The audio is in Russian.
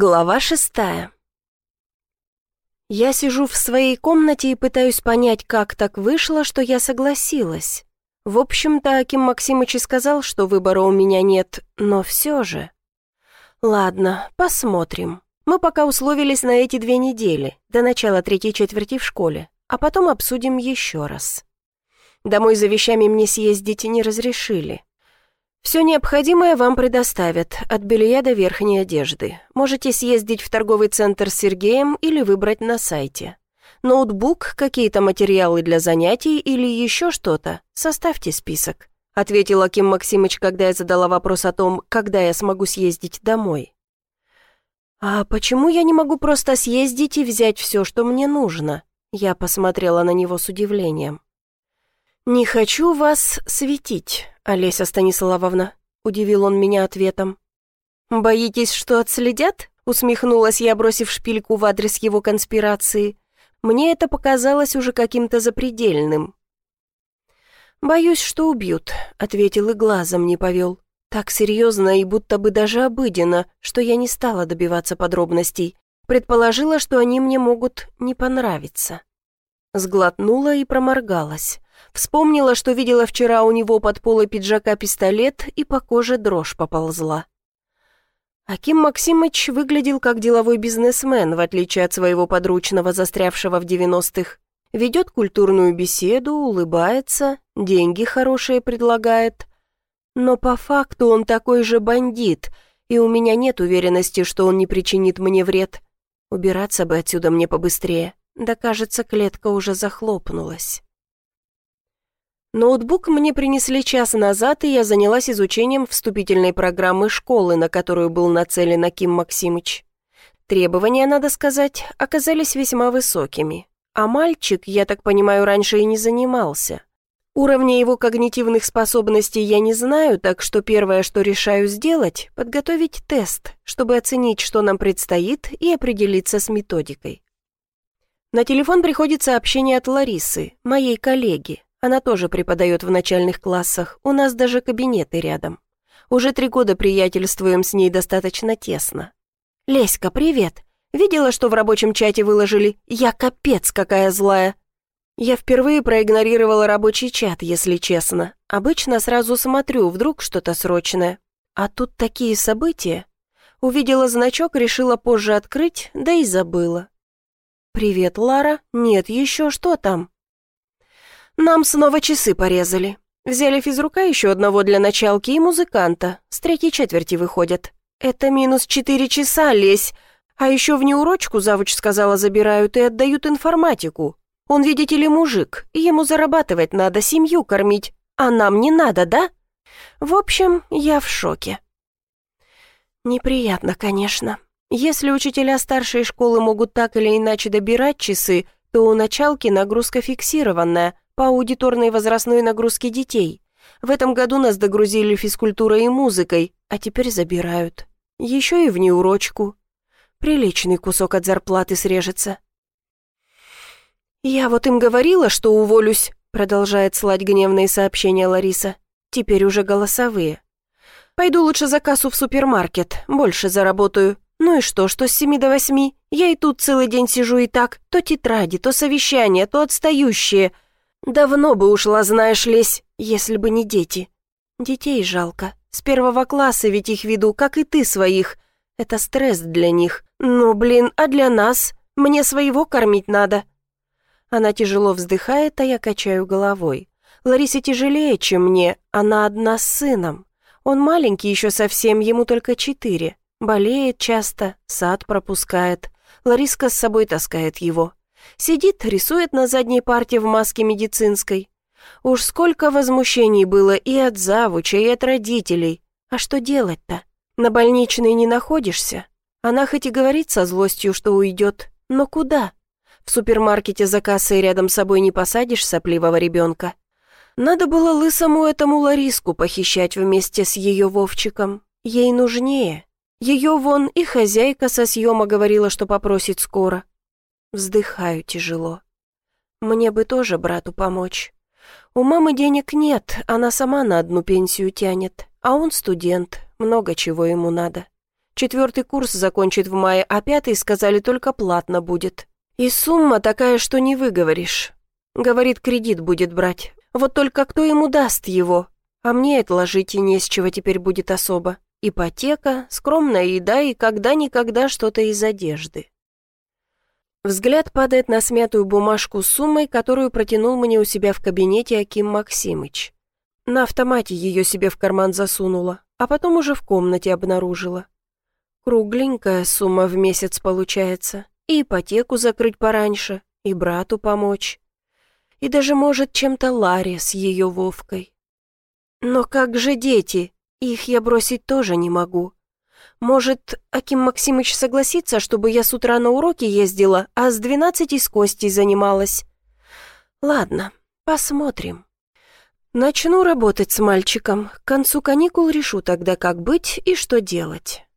Глава шестая. Я сижу в своей комнате и пытаюсь понять, как так вышло, что я согласилась. В общем-то, Аким Максимыч и сказал, что выбора у меня нет, но все же. Ладно, посмотрим. Мы пока условились на эти две недели, до начала третьей четверти в школе, а потом обсудим еще раз. Домой за вещами мне съездить не разрешили. Все необходимое вам предоставят, от белья до верхней одежды. Можете съездить в торговый центр с Сергеем или выбрать на сайте. Ноутбук, какие-то материалы для занятий или еще что-то. Составьте список», — ответил Аким Максимыч, когда я задала вопрос о том, когда я смогу съездить домой. «А почему я не могу просто съездить и взять все, что мне нужно?» Я посмотрела на него с удивлением. «Не хочу вас светить, Олеся Станиславовна», — удивил он меня ответом. «Боитесь, что отследят?» — усмехнулась я, бросив шпильку в адрес его конспирации. Мне это показалось уже каким-то запредельным. «Боюсь, что убьют», — ответил и глазом не повел. Так серьезно и будто бы даже обыденно, что я не стала добиваться подробностей. Предположила, что они мне могут не понравиться. Сглотнула и проморгалась. Вспомнила, что видела вчера у него под полой пиджака пистолет, и по коже дрожь поползла. Аким Максимыч выглядел как деловой бизнесмен, в отличие от своего подручного, застрявшего в девяностых. Ведет культурную беседу, улыбается, деньги хорошие предлагает. Но по факту он такой же бандит, и у меня нет уверенности, что он не причинит мне вред. Убираться бы отсюда мне побыстрее. Да, кажется, клетка уже захлопнулась. Ноутбук мне принесли час назад, и я занялась изучением вступительной программы школы, на которую был нацелен Аким Максимыч. Требования, надо сказать, оказались весьма высокими. А мальчик, я так понимаю, раньше и не занимался. Уровня его когнитивных способностей я не знаю, так что первое, что решаю сделать, подготовить тест, чтобы оценить, что нам предстоит, и определиться с методикой. На телефон приходит сообщение от Ларисы, моей коллеги, она тоже преподает в начальных классах, у нас даже кабинеты рядом. Уже три года приятельствуем с ней достаточно тесно. «Леська, привет! Видела, что в рабочем чате выложили? Я капец какая злая!» Я впервые проигнорировала рабочий чат, если честно. Обычно сразу смотрю, вдруг что-то срочное. А тут такие события. Увидела значок, решила позже открыть, да и забыла. «Привет, Лара. Нет, еще что там?» «Нам снова часы порезали. Взяли физрука еще одного для началки и музыканта. С третьей четверти выходят. Это минус четыре часа, лезь. А еще в неурочку завуч сказала забирают и отдают информатику. Он, видите ли, мужик, ему зарабатывать надо, семью кормить. А нам не надо, да? В общем, я в шоке». Неприятно, конечно. Если учителя старшей школы могут так или иначе добирать часы, то у началки нагрузка фиксированная – по аудиторной возрастной нагрузке детей. В этом году нас догрузили физкультурой и музыкой, а теперь забирают. Еще и в неурочку. Приличный кусок от зарплаты срежется. «Я вот им говорила, что уволюсь», продолжает слать гневные сообщения Лариса. Теперь уже голосовые. «Пойду лучше за кассу в супермаркет, больше заработаю. Ну и что, что с семи до восьми? Я и тут целый день сижу и так, то тетради, то совещания, то отстающие». Давно бы ушла, знаешь, лесь, если бы не дети. Детей жалко. С первого класса ведь их веду, как и ты своих. Это стресс для них. Ну, блин, а для нас? Мне своего кормить надо. Она тяжело вздыхает, а я качаю головой. Ларисе тяжелее, чем мне, она одна с сыном. Он маленький еще совсем, ему только четыре. Болеет часто, сад пропускает. Лариска с собой таскает его. Сидит, рисует на задней парте в маске медицинской. Уж сколько возмущений было и от завуча, и от родителей. А что делать-то? На больничной не находишься? Она хоть и говорит со злостью, что уйдет, но куда? В супермаркете за кассой рядом с собой не посадишь сопливого ребенка. Надо было лысому этому Лариску похищать вместе с ее Вовчиком. Ей нужнее. Ее вон и хозяйка со съема говорила, что попросит скоро. Вздыхаю тяжело. Мне бы тоже брату помочь. У мамы денег нет, она сама на одну пенсию тянет, а он студент, много чего ему надо. Четвертый курс закончит в мае, а пятый, сказали, только платно будет. И сумма такая, что не выговоришь. Говорит, кредит будет брать. Вот только кто ему даст его? А мне отложить и не с чего теперь будет особо. Ипотека, скромная еда и когда-никогда что-то из одежды. Взгляд падает на смятую бумажку с суммой, которую протянул мне у себя в кабинете Аким Максимыч. На автомате ее себе в карман засунула, а потом уже в комнате обнаружила. Кругленькая сумма в месяц получается. И ипотеку закрыть пораньше, и брату помочь. И даже, может, чем-то Ларе с ее Вовкой. Но как же дети? Их я бросить тоже не могу. Может, Аким Максимыч согласится, чтобы я с утра на уроки ездила, а с двенадцати с Костей занималась? Ладно, посмотрим. Начну работать с мальчиком. К концу каникул решу тогда, как быть и что делать.